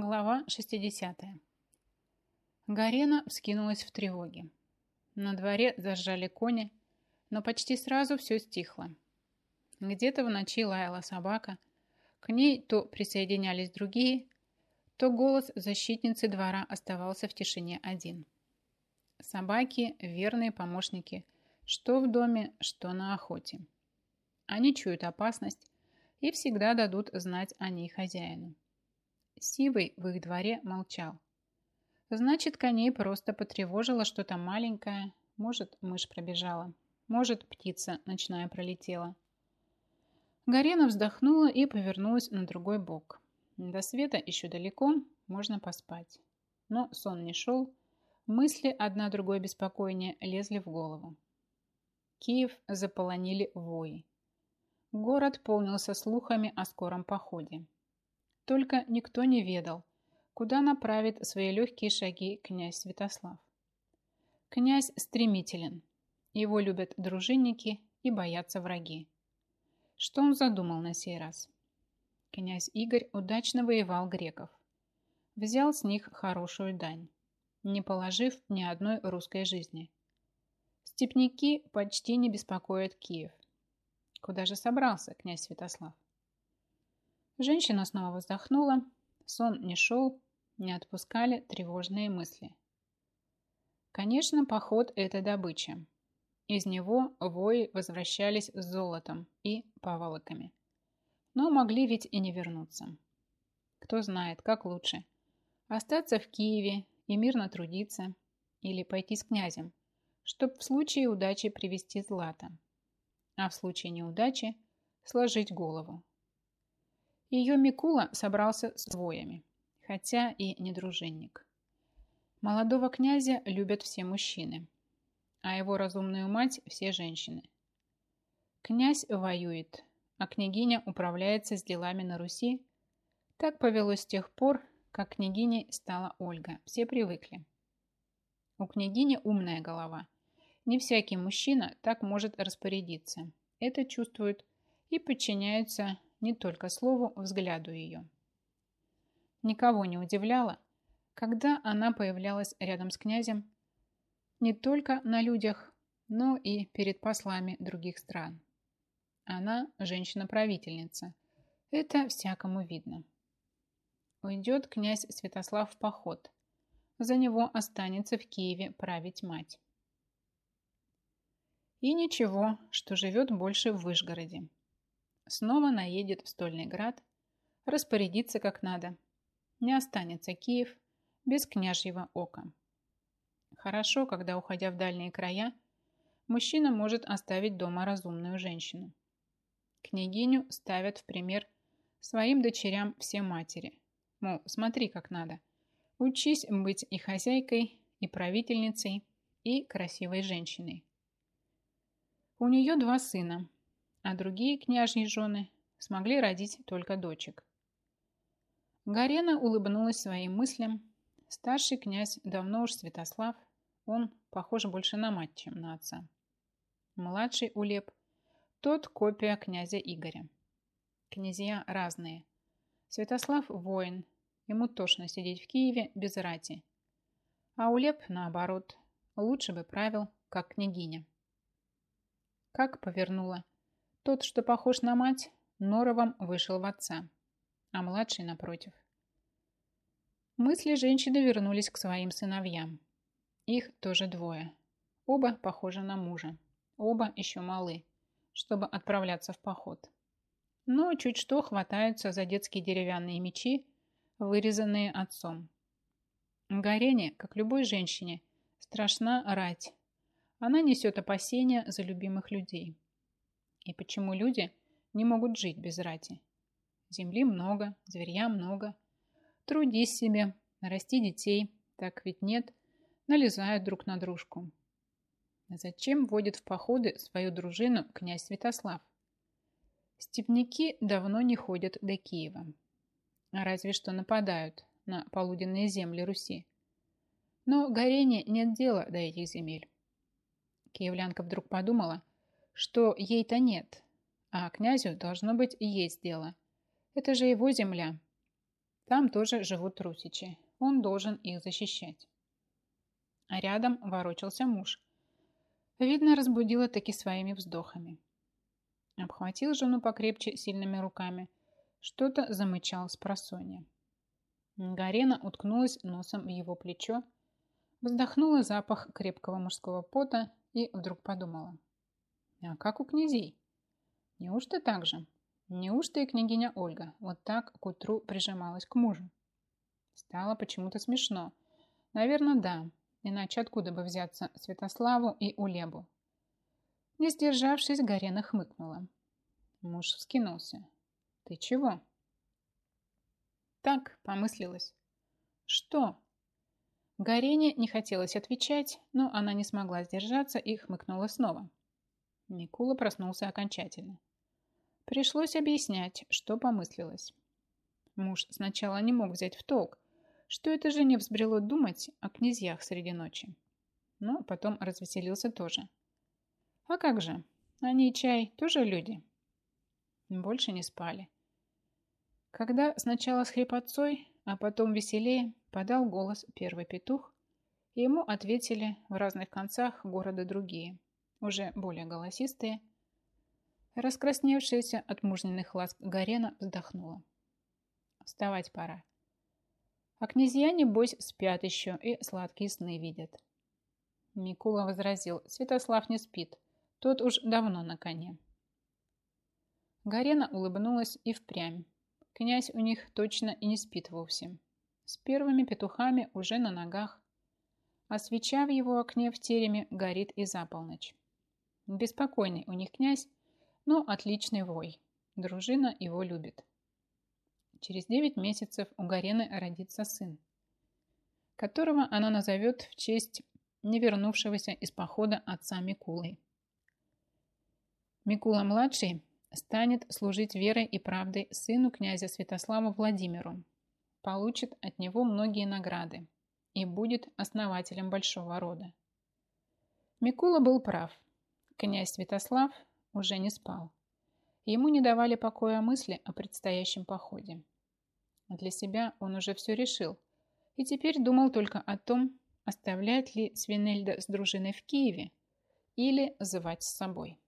Глава 60. Гарена вскинулась в тревоге. На дворе зажжали кони, но почти сразу все стихло. Где-то в ночи лаяла собака, к ней то присоединялись другие, то голос защитницы двора оставался в тишине один. Собаки – верные помощники, что в доме, что на охоте. Они чуют опасность и всегда дадут знать о ней хозяину. Сивый в их дворе молчал. Значит, коней просто потревожило что-то маленькое. Может, мышь пробежала. Может, птица ночная пролетела. Гарена вздохнула и повернулась на другой бок. До света еще далеко, можно поспать. Но сон не шел, мысли одна другой беспокойнее лезли в голову. Киев заполонили вои. Город полнился слухами о скором походе. Только никто не ведал, куда направит свои легкие шаги князь Святослав. Князь стремителен, его любят дружинники и боятся враги. Что он задумал на сей раз? Князь Игорь удачно воевал греков. Взял с них хорошую дань, не положив ни одной русской жизни. Степняки почти не беспокоят Киев. Куда же собрался князь Святослав? Женщина снова вздохнула. Сон не шел, не отпускали тревожные мысли. Конечно, поход – это добыча. Из него вои возвращались с золотом и поволоками. Но могли ведь и не вернуться. Кто знает, как лучше. Остаться в Киеве и мирно трудиться или пойти с князем, чтобы в случае удачи привести злато, а в случае неудачи сложить голову. Ее Микула собрался с воями, хотя и не дружинник. Молодого князя любят все мужчины, а его разумную мать – все женщины. Князь воюет, а княгиня управляется с делами на Руси. Так повелось с тех пор, как княгиней стала Ольга. Все привыкли. У княгини умная голова. Не всякий мужчина так может распорядиться. Это чувствуют и подчиняются не только слову, взгляду ее. Никого не удивляло, когда она появлялась рядом с князем не только на людях, но и перед послами других стран. Она женщина-правительница. Это всякому видно. Уйдет князь Святослав в поход. За него останется в Киеве править мать. И ничего, что живет больше в Вышгороде снова наедет в Стольный Град, распорядится как надо. Не останется Киев без княжьего ока. Хорошо, когда, уходя в дальние края, мужчина может оставить дома разумную женщину. Княгиню ставят в пример своим дочерям все матери. Мол, смотри, как надо. Учись быть и хозяйкой, и правительницей, и красивой женщиной. У нее два сына, а другие княжьи жены смогли родить только дочек. Гарена улыбнулась своим мыслям. Старший князь давно уж Святослав, он похож больше на мать, чем на отца. Младший Улеп, тот копия князя Игоря. Князья разные. Святослав – воин, ему тошно сидеть в Киеве без рати. А Улеп, наоборот, лучше бы правил, как княгиня. Как повернула – тот, что похож на мать, норовом вышел в отца, а младший напротив. Мысли женщины вернулись к своим сыновьям. Их тоже двое. Оба похожи на мужа. Оба еще малы, чтобы отправляться в поход. Но чуть что хватаются за детские деревянные мечи, вырезанные отцом. Гарене, как любой женщине, страшна рать. Она несет опасения за любимых людей. И почему люди не могут жить без рати? Земли много, зверья много. Трудись себе, расти детей, так ведь нет, налезают друг на дружку. Зачем водит в походы свою дружину князь Святослав? Степняки давно не ходят до Киева. Разве что нападают на полуденные земли Руси. Но Горене нет дела до этих земель. Киевлянка вдруг подумала, что ей-то нет, а князю должно быть есть дело. Это же его земля. Там тоже живут русичи. Он должен их защищать. А рядом ворочался муж. Видно, разбудила таки своими вздохами. Обхватил жену покрепче сильными руками. Что-то замычал с просонья. Гарена уткнулась носом в его плечо, вздохнула запах крепкого мужского пота и вдруг подумала. А как у князей? Неужто так же? Неужто и княгиня Ольга вот так к утру прижималась к мужу? Стало почему-то смешно. Наверное, да. Иначе откуда бы взяться Святославу и Улебу? Не сдержавшись, Гарена хмыкнула. Муж вскинулся. «Ты чего?» Так, помыслилась. «Что?» Гарене не хотелось отвечать, но она не смогла сдержаться и хмыкнула снова. Микула проснулся окончательно. Пришлось объяснять, что помыслилось. Муж сначала не мог взять в толк, что это же не взбрело думать о князьях среди ночи. Но потом развеселился тоже. А как же, они, чай, тоже люди. Больше не спали. Когда сначала с хрипотцой, а потом веселее подал голос первый петух, ему ответили в разных концах города другие, уже более голосистые. Раскрасневшаяся от мужниных ласк Гарена вздохнула. Вставать пора. А князья, небось, спят еще и сладкие сны видят. Микула возразил, Святослав не спит, тот уж давно на коне. Гарена улыбнулась и впрямь. Князь у них точно и не спит вовсе. С первыми петухами уже на ногах, а свеча в его окне в тереме горит и за полночь. Беспокойный у них князь, но отличный вой. Дружина его любит. Через девять месяцев у Гарены родится сын, которого она назовет в честь не вернувшегося из похода отца Микулы. Микула-младший станет служить верой и правдой сыну князя Святослава Владимиру, получит от него многие награды и будет основателем большого рода. Микула был прав. Князь Святослав уже не спал. Ему не давали покоя мысли о предстоящем походе. Для себя он уже все решил и теперь думал только о том, оставлять ли Свинельда с дружиной в Киеве или звать с собой.